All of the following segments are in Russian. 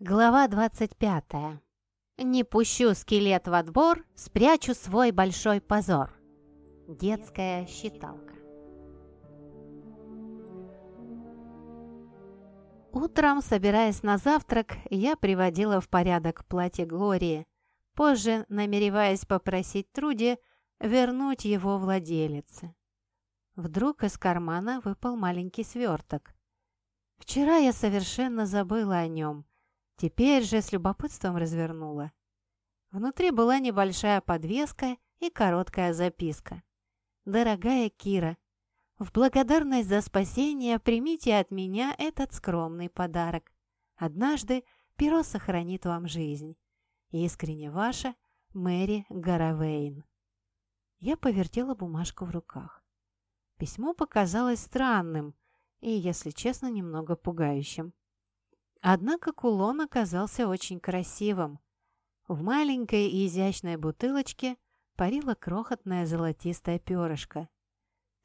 Глава 25. Не пущу скелет в отбор, спрячу свой большой позор. Детская считалка. Утром, собираясь на завтрак, я приводила в порядок платье Глории, позже намереваясь попросить Труди вернуть его владелице. Вдруг из кармана выпал маленький сверток. Вчера я совершенно забыла о нем – Теперь же с любопытством развернула. Внутри была небольшая подвеска и короткая записка. «Дорогая Кира, в благодарность за спасение примите от меня этот скромный подарок. Однажды перо сохранит вам жизнь. Искренне ваша Мэри Гаравейн». Я повертела бумажку в руках. Письмо показалось странным и, если честно, немного пугающим. Однако кулон оказался очень красивым. В маленькой и изящной бутылочке парила крохотная золотистая перышко.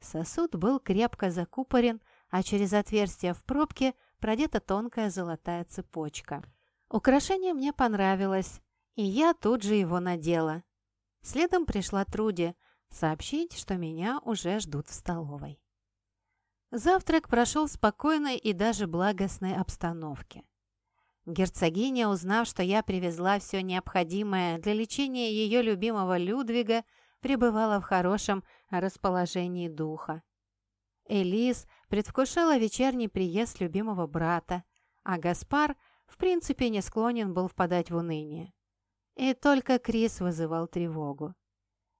Сосуд был крепко закупорен, а через отверстие в пробке продета тонкая золотая цепочка. Украшение мне понравилось, и я тут же его надела. Следом пришла Труди сообщить, что меня уже ждут в столовой. Завтрак прошел в спокойной и даже благостной обстановке. Герцогиня, узнав, что я привезла все необходимое для лечения ее любимого Людвига, пребывала в хорошем расположении духа. Элис предвкушала вечерний приезд любимого брата, а Гаспар в принципе не склонен был впадать в уныние. И только Крис вызывал тревогу.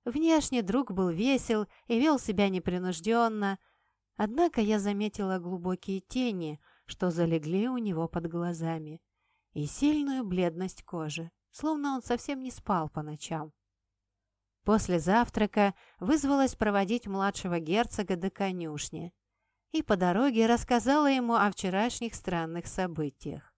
Внешне друг был весел и вел себя непринужденно, Однако я заметила глубокие тени, что залегли у него под глазами, и сильную бледность кожи, словно он совсем не спал по ночам. После завтрака вызвалась проводить младшего герцога до конюшни и по дороге рассказала ему о вчерашних странных событиях.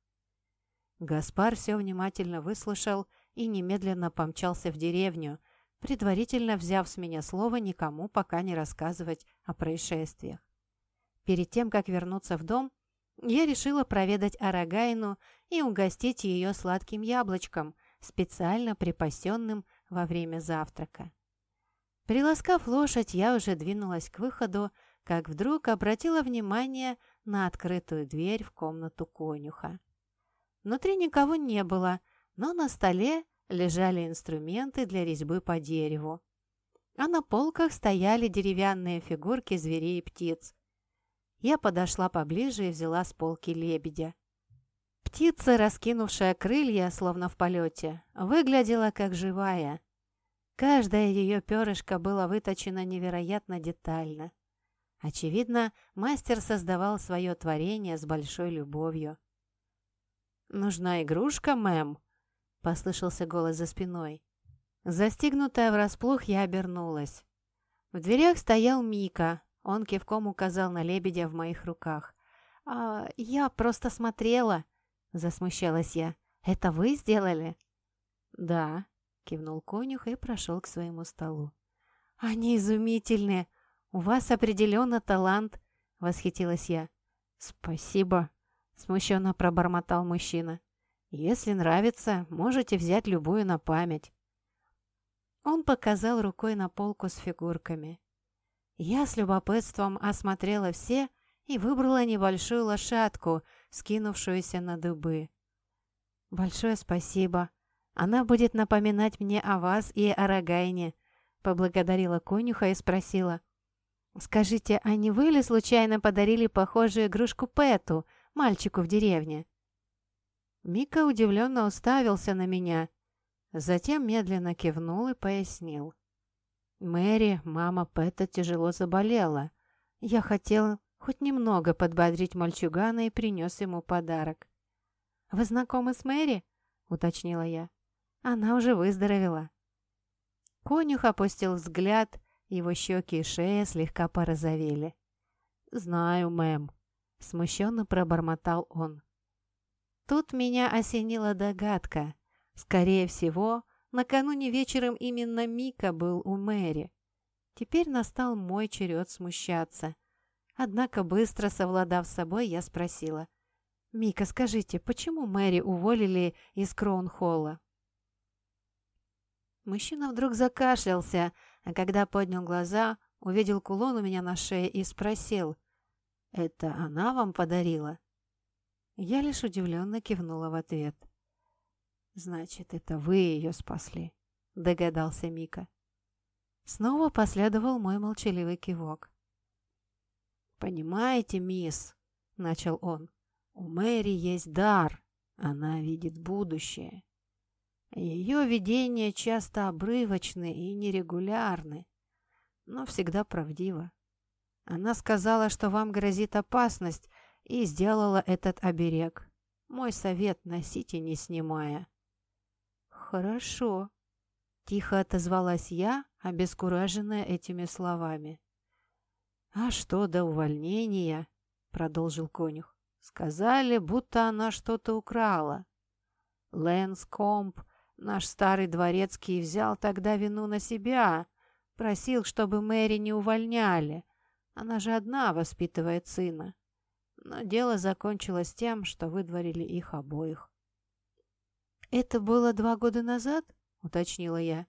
Гаспар все внимательно выслушал и немедленно помчался в деревню, предварительно взяв с меня слово никому пока не рассказывать о происшествиях. Перед тем, как вернуться в дом, я решила проведать Арагайну и угостить ее сладким яблочком, специально припасенным во время завтрака. Приласкав лошадь, я уже двинулась к выходу, как вдруг обратила внимание на открытую дверь в комнату конюха. Внутри никого не было, но на столе лежали инструменты для резьбы по дереву. А на полках стояли деревянные фигурки зверей и птиц. Я подошла поближе и взяла с полки лебедя. Птица, раскинувшая крылья, словно в полете, выглядела как живая. Каждое ее перышко было выточено невероятно детально. Очевидно, мастер создавал свое творение с большой любовью. «Нужна игрушка, мэм?» — послышался голос за спиной. Застигнутая врасплох, я обернулась. В дверях стоял Мика, он кивком указал на лебедя в моих руках. «А, я просто смотрела», — засмущалась я. «Это вы сделали?» «Да», — кивнул конюх и прошел к своему столу. «Они изумительные! У вас определенно талант!» — восхитилась я. «Спасибо», — смущенно пробормотал мужчина. «Если нравится, можете взять любую на память». Он показал рукой на полку с фигурками. Я с любопытством осмотрела все и выбрала небольшую лошадку, скинувшуюся на дыбы. «Большое спасибо. Она будет напоминать мне о вас и о Рогайне», — поблагодарила конюха и спросила. «Скажите, а не вы ли случайно подарили похожую игрушку Пэту, мальчику в деревне?» Мика удивленно уставился на меня, затем медленно кивнул и пояснил. Мэри, мама Пэта, тяжело заболела. Я хотел хоть немного подбодрить мальчугана и принес ему подарок. «Вы знакомы с Мэри?» — уточнила я. «Она уже выздоровела». Конюх опустил взгляд, его щеки и шея слегка порозовели. «Знаю, мэм», — смущенно пробормотал он. Тут меня осенила догадка. Скорее всего, Накануне вечером именно Мика был у Мэри. Теперь настал мой черед смущаться. Однако, быстро совладав с собой, я спросила. «Мика, скажите, почему Мэри уволили из Кроунхолла?» Мужчина вдруг закашлялся, а когда поднял глаза, увидел кулон у меня на шее и спросил, «Это она вам подарила?» Я лишь удивленно кивнула в ответ. «Значит, это вы ее спасли», — догадался Мика. Снова последовал мой молчаливый кивок. «Понимаете, мисс», — начал он, — «у Мэри есть дар, она видит будущее. Ее видения часто обрывочны и нерегулярны, но всегда правдиво. Она сказала, что вам грозит опасность, и сделала этот оберег. Мой совет носите, не снимая. «Хорошо», — тихо отозвалась я, обескураженная этими словами. «А что до увольнения?» — продолжил конюх. «Сказали, будто она что-то украла. Лэнс Комп, наш старый дворецкий, взял тогда вину на себя, просил, чтобы Мэри не увольняли. Она же одна воспитывает сына. Но дело закончилось тем, что выдворили их обоих. «Это было два года назад?» — уточнила я.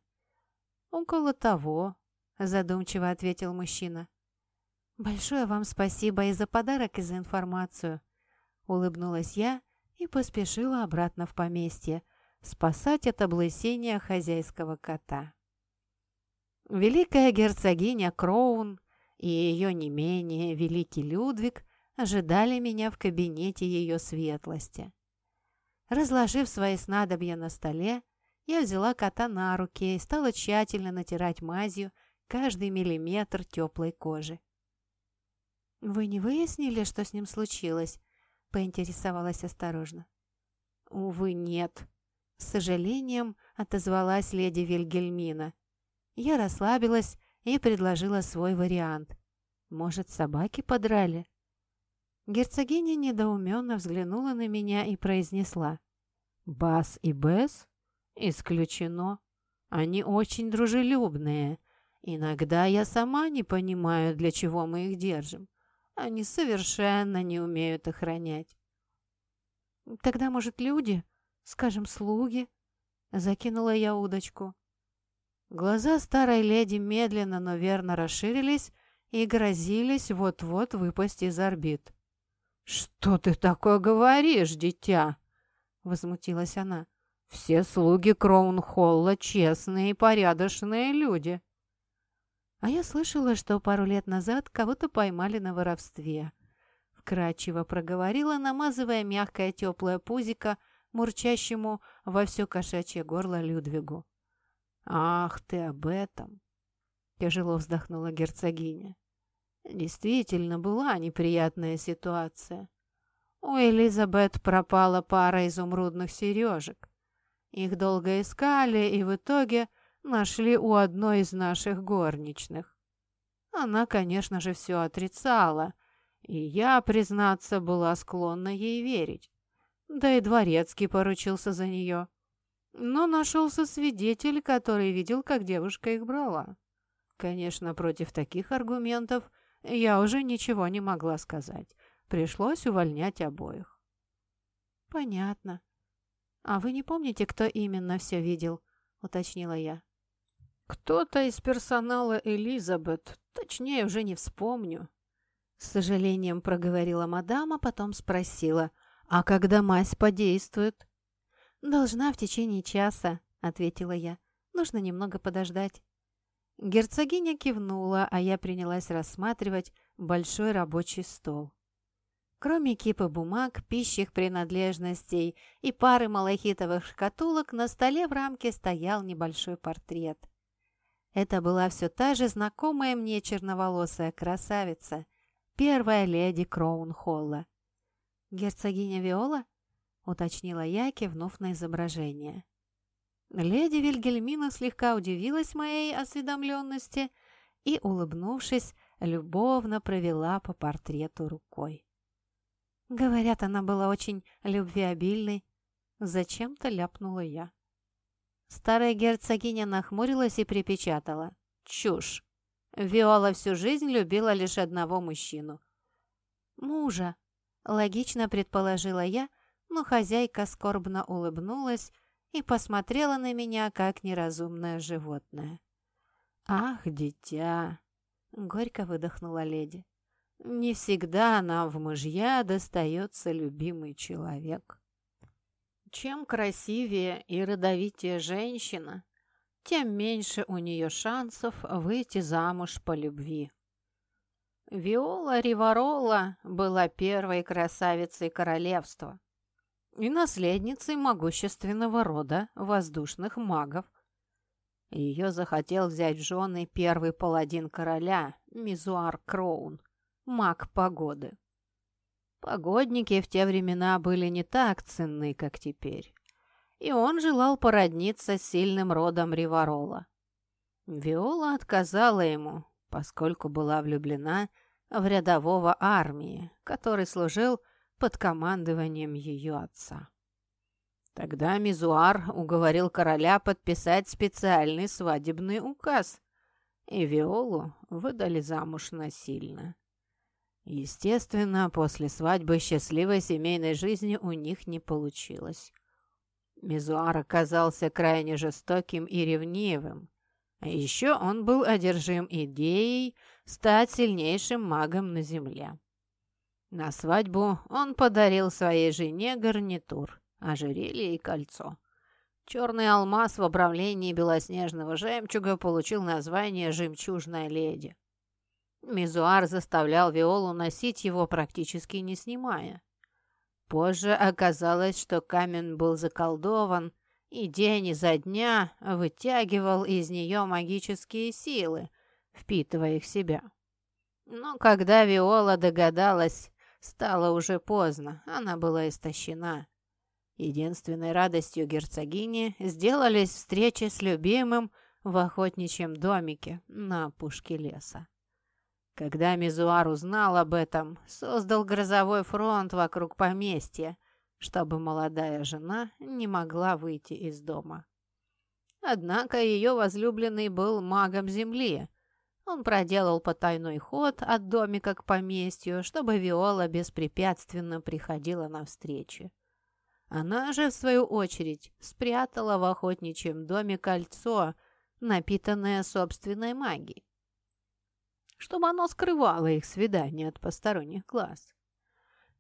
«Около того», — задумчиво ответил мужчина. «Большое вам спасибо и за подарок, и за информацию», — улыбнулась я и поспешила обратно в поместье, спасать от облысения хозяйского кота. Великая герцогиня Кроун и ее не менее великий Людвиг ожидали меня в кабинете ее светлости. Разложив свои снадобья на столе, я взяла кота на руки и стала тщательно натирать мазью каждый миллиметр теплой кожи. «Вы не выяснили, что с ним случилось?» — поинтересовалась осторожно. «Увы, нет», — с сожалением отозвалась леди Вильгельмина. Я расслабилась и предложила свой вариант. «Может, собаки подрали?» Герцогиня недоуменно взглянула на меня и произнесла. «Бас и Бесс? Исключено. Они очень дружелюбные. Иногда я сама не понимаю, для чего мы их держим. Они совершенно не умеют охранять». «Тогда, может, люди? Скажем, слуги?» Закинула я удочку. Глаза старой леди медленно, но верно расширились и грозились вот-вот выпасть из орбит. «Что ты такое говоришь, дитя?» — возмутилась она. «Все слуги Кроунхолла честные и порядочные люди». А я слышала, что пару лет назад кого-то поймали на воровстве. Вкрадчиво проговорила, намазывая мягкое теплое пузико мурчащему во все кошачье горло Людвигу. «Ах ты об этом!» — тяжело вздохнула герцогиня. Действительно, была неприятная ситуация. У Элизабет пропала пара изумрудных сережек. Их долго искали и в итоге нашли у одной из наших горничных. Она, конечно же, все отрицала, и я, признаться, была склонна ей верить. Да и дворецкий поручился за нее. Но нашелся свидетель, который видел, как девушка их брала. Конечно, против таких аргументов я уже ничего не могла сказать. Пришлось увольнять обоих. «Понятно. А вы не помните, кто именно все видел?» — уточнила я. «Кто-то из персонала Элизабет. Точнее, уже не вспомню». С сожалением проговорила мадам, а потом спросила, «А когда мазь подействует?» «Должна в течение часа», — ответила я. «Нужно немного подождать». Герцогиня кивнула, а я принялась рассматривать большой рабочий стол. Кроме кипа бумаг, пищих принадлежностей и пары малахитовых шкатулок, на столе в рамке стоял небольшой портрет. Это была все та же знакомая мне черноволосая красавица, первая леди Кроунхолла. «Герцогиня Виола?» — уточнила я, кивнув на изображение. Леди Вильгельмина слегка удивилась моей осведомленности и, улыбнувшись, любовно провела по портрету рукой. Говорят, она была очень любвеобильной. Зачем-то ляпнула я. Старая герцогиня нахмурилась и припечатала. «Чушь! Виола всю жизнь любила лишь одного мужчину. Мужа!» Логично предположила я, но хозяйка скорбно улыбнулась и посмотрела на меня, как неразумное животное. «Ах, дитя!» — горько выдохнула леди. «Не всегда нам в мужья достается любимый человек. Чем красивее и родовитее женщина, тем меньше у нее шансов выйти замуж по любви. Виола Риварола была первой красавицей королевства и наследницей могущественного рода воздушных магов. Ее захотел взять в жены первый паладин короля, Мизуар Кроун, маг погоды. Погодники в те времена были не так ценны, как теперь и он желал породниться с сильным родом Риварола. Виола отказала ему, поскольку была влюблена в рядового армии, который служил под командованием ее отца. Тогда Мизуар уговорил короля подписать специальный свадебный указ, и Виолу выдали замуж насильно. Естественно, после свадьбы счастливой семейной жизни у них не получилось. Мизуар оказался крайне жестоким и ревнивым. А еще он был одержим идеей стать сильнейшим магом на земле. На свадьбу он подарил своей жене гарнитур, ожерелье и кольцо. Черный алмаз в обрамлении белоснежного жемчуга получил название «Жемчужная леди». Мизуар заставлял Виолу носить его, практически не снимая. Позже оказалось, что камень был заколдован, и день изо дня вытягивал из нее магические силы, впитывая их в себя. Но когда Виола догадалась, стало уже поздно, она была истощена. Единственной радостью герцогини сделались встречи с любимым в охотничьем домике на опушке леса. Когда Мизуар узнал об этом, создал грозовой фронт вокруг поместья, чтобы молодая жена не могла выйти из дома. Однако ее возлюбленный был магом земли. Он проделал потайной ход от домика к поместью, чтобы Виола беспрепятственно приходила на встречи. Она же, в свою очередь, спрятала в охотничьем доме кольцо, напитанное собственной магией чтобы оно скрывало их свидание от посторонних глаз.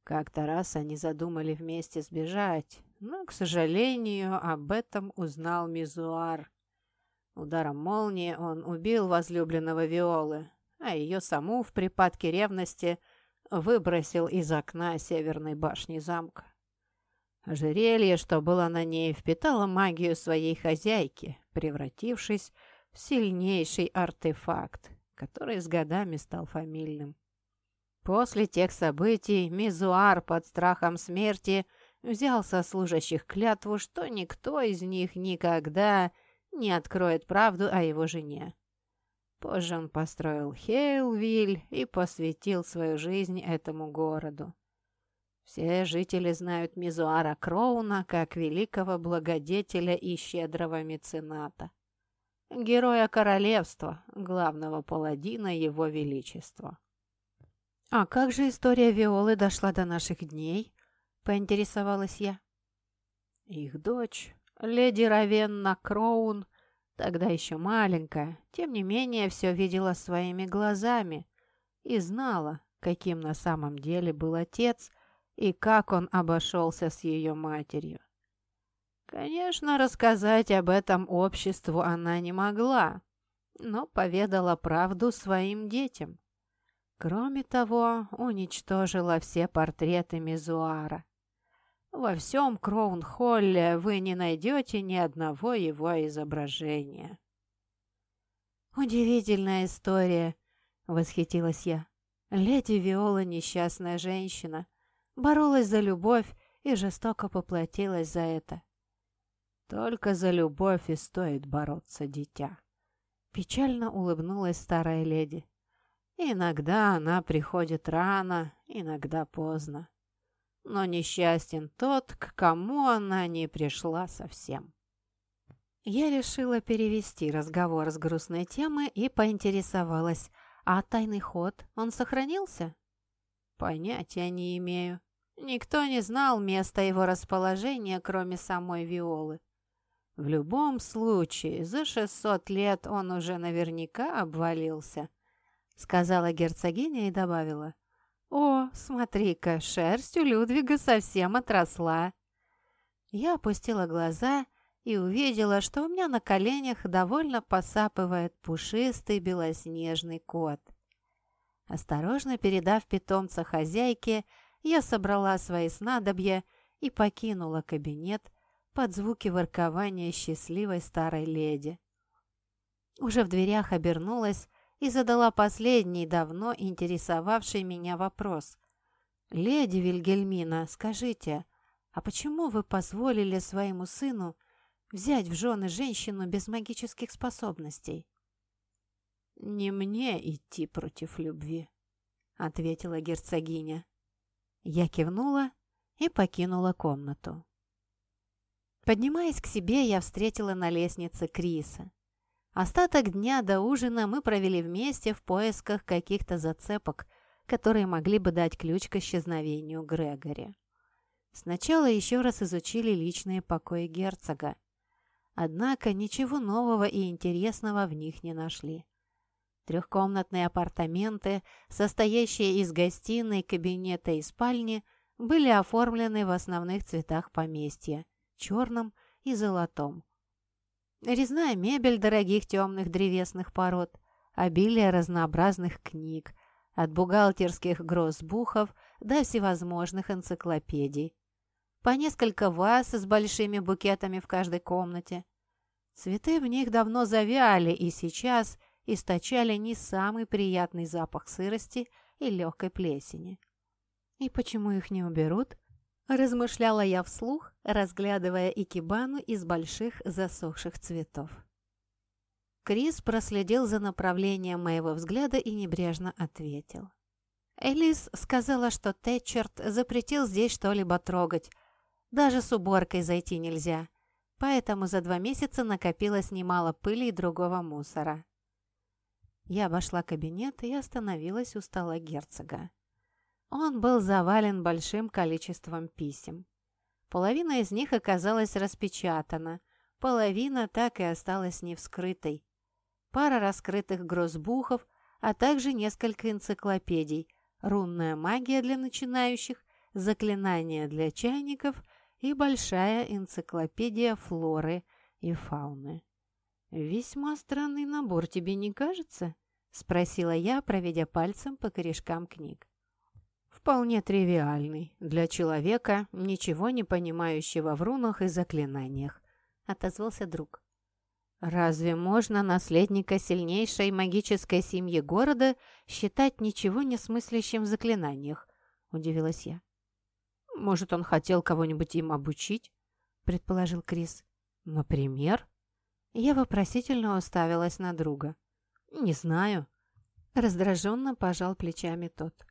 Как-то раз они задумали вместе сбежать, но, к сожалению, об этом узнал Мизуар. Ударом молнии он убил возлюбленного Виолы, а ее саму в припадке ревности выбросил из окна северной башни замка. Ожерелье, что было на ней, впитало магию своей хозяйки, превратившись в сильнейший артефакт, который с годами стал фамильным. После тех событий Мизуар под страхом смерти взял со служащих клятву, что никто из них никогда не откроет правду о его жене. Позже он построил Хейлвиль и посвятил свою жизнь этому городу. Все жители знают Мизуара Кроуна как великого благодетеля и щедрого мецената героя королевства, главного паладина его величества. «А как же история Виолы дошла до наших дней?» — поинтересовалась я. Их дочь, леди Равенна Кроун, тогда еще маленькая, тем не менее все видела своими глазами и знала, каким на самом деле был отец и как он обошелся с ее матерью. Конечно, рассказать об этом обществу она не могла, но поведала правду своим детям. Кроме того, уничтожила все портреты Мизуара. Во всем Кроун-Холле вы не найдете ни одного его изображения. «Удивительная история», — восхитилась я. Леди Виола — несчастная женщина, боролась за любовь и жестоко поплатилась за это. Только за любовь и стоит бороться, дитя. Печально улыбнулась старая леди. Иногда она приходит рано, иногда поздно. Но несчастен тот, к кому она не пришла совсем. Я решила перевести разговор с грустной темы и поинтересовалась, а тайный ход, он сохранился? Понятия не имею, Никто не знал места его расположения, кроме самой Виолы. В любом случае, за 600 лет он уже наверняка обвалился, сказала герцогиня и добавила. «О, смотри-ка, шерсть у Людвига совсем отросла». Я опустила глаза и увидела, что у меня на коленях довольно посапывает пушистый белоснежный кот. Осторожно передав питомца хозяйке, я собрала свои снадобья и покинула кабинет под звуки воркования счастливой старой леди. Уже в дверях обернулась и задала последний, давно интересовавший меня вопрос. «Леди Вильгельмина, скажите, а почему вы позволили своему сыну взять в жены женщину без магических способностей?» «Не мне идти против любви», — ответила герцогиня. Я кивнула и покинула комнату. Поднимаясь к себе, я встретила на лестнице Криса. Остаток дня до ужина мы провели вместе в поисках каких-то зацепок, которые могли бы дать ключ к исчезновению Грегори. Сначала еще раз изучили личные покои герцога. Однако ничего нового и интересного в них не нашли. Трехкомнатные апартаменты, состоящие из гостиной, кабинета и спальни, были оформлены в основных цветах поместья – черном и золотом. Резная мебель дорогих темных древесных пород, обилие разнообразных книг, от бухгалтерских гроссбухов до всевозможных энциклопедий. По несколько ваз с большими букетами в каждой комнате. Цветы в них давно завяли, и сейчас – источали не самый приятный запах сырости и легкой плесени. «И почему их не уберут?» – размышляла я вслух, разглядывая икебану из больших засохших цветов. Крис проследил за направлением моего взгляда и небрежно ответил. Элис сказала, что Тэтчерт запретил здесь что-либо трогать. Даже с уборкой зайти нельзя. Поэтому за два месяца накопилось немало пыли и другого мусора. Я обошла кабинет и остановилась у стола герцога. Он был завален большим количеством писем. Половина из них оказалась распечатана, половина так и осталась невскрытой. Пара раскрытых грозбухов, а также несколько энциклопедий, рунная магия для начинающих, заклинания для чайников и большая энциклопедия флоры и фауны. «Весьма странный набор, тебе не кажется?» — спросила я, проведя пальцем по корешкам книг. «Вполне тривиальный для человека, ничего не понимающего в рунах и заклинаниях», — отозвался друг. «Разве можно наследника сильнейшей магической семьи города считать ничего не смыслящим в заклинаниях?» — удивилась я. «Может, он хотел кого-нибудь им обучить?» — предположил Крис. «Например?» Я вопросительно уставилась на друга. «Не знаю». Раздраженно пожал плечами тот.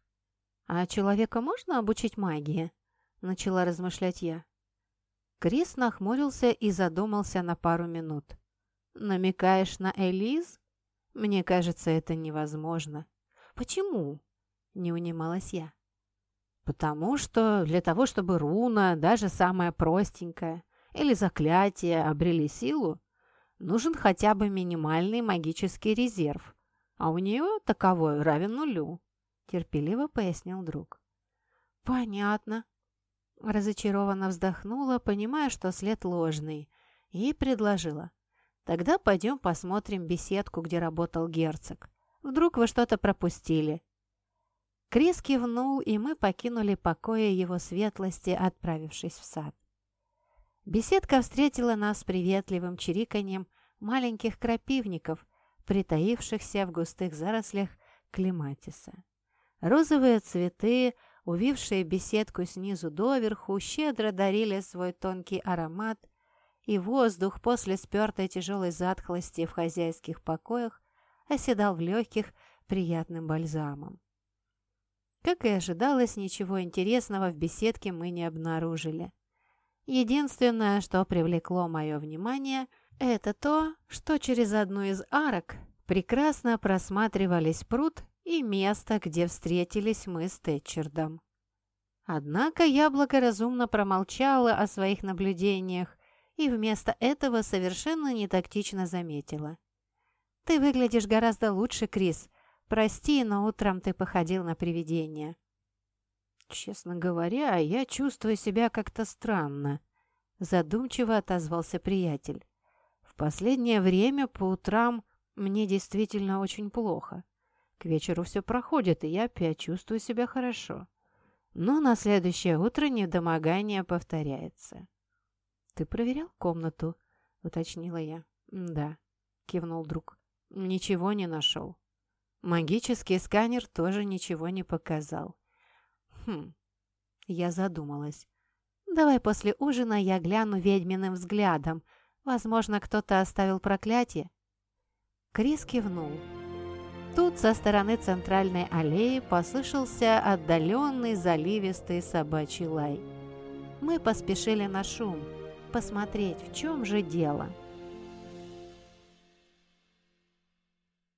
«А человека можно обучить магии?» Начала размышлять я. Крис нахмурился и задумался на пару минут. «Намекаешь на Элиз? Мне кажется, это невозможно». «Почему?» — не унималась я. «Потому что для того, чтобы руна, даже самая простенькая, или заклятие обрели силу, нужен хотя бы минимальный магический резерв, а у нее таковой равен нулю», – терпеливо пояснил друг. «Понятно». Разочарованно вздохнула, понимая, что след ложный, и предложила. «Тогда пойдем посмотрим беседку, где работал герцог. Вдруг вы что-то пропустили?» Крис кивнул, и мы покинули покоя его светлости, отправившись в сад. Беседка встретила нас приветливым чириканьем маленьких крапивников, притаившихся в густых зарослях клематиса. Розовые цветы, увившие беседку снизу доверху, щедро дарили свой тонкий аромат, и воздух после спертой тяжелой затхлости в хозяйских покоях оседал в легких приятным бальзамом. Как и ожидалось, ничего интересного в беседке мы не обнаружили. Единственное, что привлекло мое внимание, это то, что через одну из арок прекрасно просматривались пруд и место, где встретились мы с Тэтчердом. Однако я благоразумно промолчала о своих наблюдениях и вместо этого совершенно нетактично заметила. «Ты выглядишь гораздо лучше, Крис. Прости, но утром ты походил на привидение». «Честно говоря, я чувствую себя как-то странно», — задумчиво отозвался приятель. «В последнее время по утрам мне действительно очень плохо. К вечеру все проходит, и я опять чувствую себя хорошо. Но на следующее утро недомогание повторяется». «Ты проверял комнату?» — уточнила я. «Да», — кивнул друг. «Ничего не нашел. Магический сканер тоже ничего не показал». «Хм...» Я задумалась. «Давай после ужина я гляну ведьминым взглядом. Возможно, кто-то оставил проклятие». Крис кивнул. Тут со стороны центральной аллеи послышался отдаленный заливистый собачий лай. Мы поспешили на шум посмотреть, в чем же дело.